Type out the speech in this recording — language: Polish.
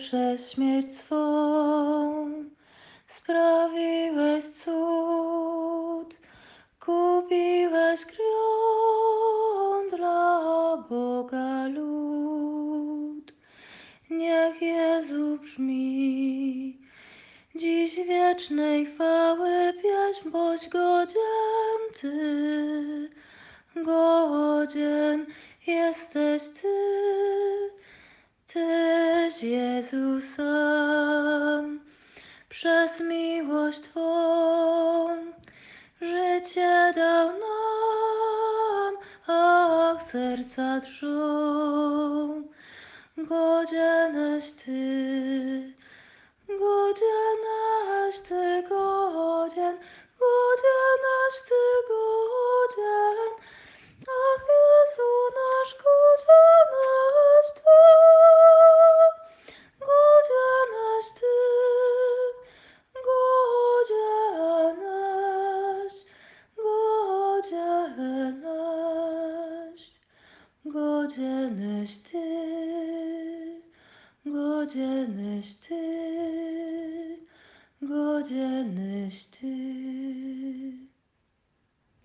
przez śmierć swą sprawiłeś cud, kupiłeś krwią dla Boga lud. Niech Jezu brzmi dziś wiecznej chwały pieśń, boś godzien Ty, godzien jesteś Ty. Tyś Jezu sam, przez miłość Twą życie dał nam, ach serca drżą. Godzieneś Ty, godzieneś Ty, godzieneś Ty, godzieneś Ty.